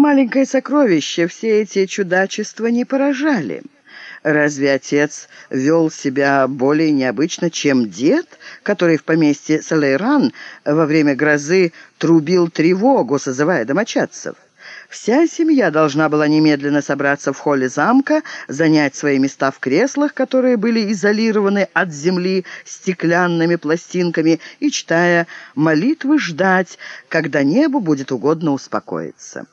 Маленькое сокровище все эти чудачества не поражали. Разве отец вел себя более необычно, чем дед, который в поместье Салейран во время грозы трубил тревогу, созывая домочадцев? Вся семья должна была немедленно собраться в холле замка, занять свои места в креслах, которые были изолированы от земли стеклянными пластинками, и, читая молитвы, ждать, когда небу будет угодно успокоиться.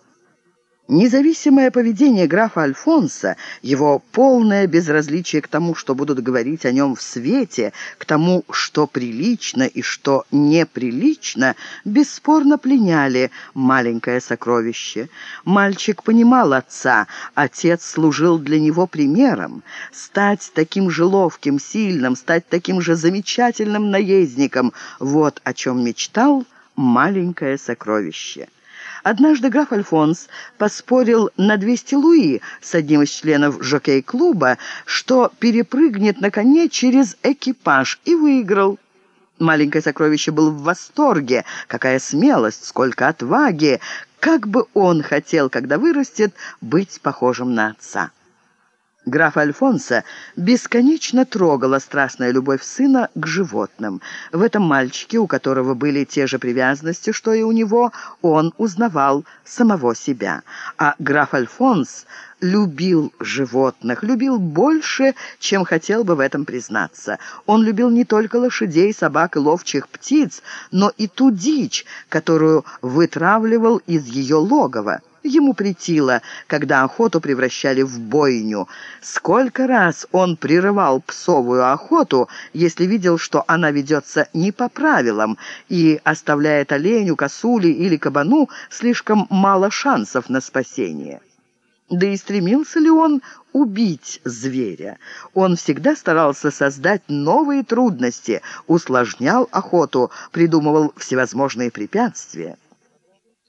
Независимое поведение графа Альфонса, его полное безразличие к тому, что будут говорить о нем в свете, к тому, что прилично и что неприлично, бесспорно пленяли маленькое сокровище. Мальчик понимал отца, отец служил для него примером. Стать таким же ловким, сильным, стать таким же замечательным наездником — вот о чем мечтал маленькое сокровище. Однажды граф Альфонс поспорил на 200 луи с одним из членов жокей-клуба, что перепрыгнет на коне через экипаж, и выиграл. Маленькое сокровище был в восторге. Какая смелость, сколько отваги! Как бы он хотел, когда вырастет, быть похожим на отца. Граф Альфонсо бесконечно трогала страстная любовь сына к животным. В этом мальчике, у которого были те же привязанности, что и у него, он узнавал самого себя. А граф Альфонс любил животных, любил больше, чем хотел бы в этом признаться. Он любил не только лошадей, собак и ловчих птиц, но и ту дичь, которую вытравливал из ее логова. Ему притило, когда охоту превращали в бойню. Сколько раз он прерывал псовую охоту, если видел, что она ведется не по правилам и оставляет оленю, косули или кабану слишком мало шансов на спасение. Да и стремился ли он убить зверя? Он всегда старался создать новые трудности, усложнял охоту, придумывал всевозможные препятствия.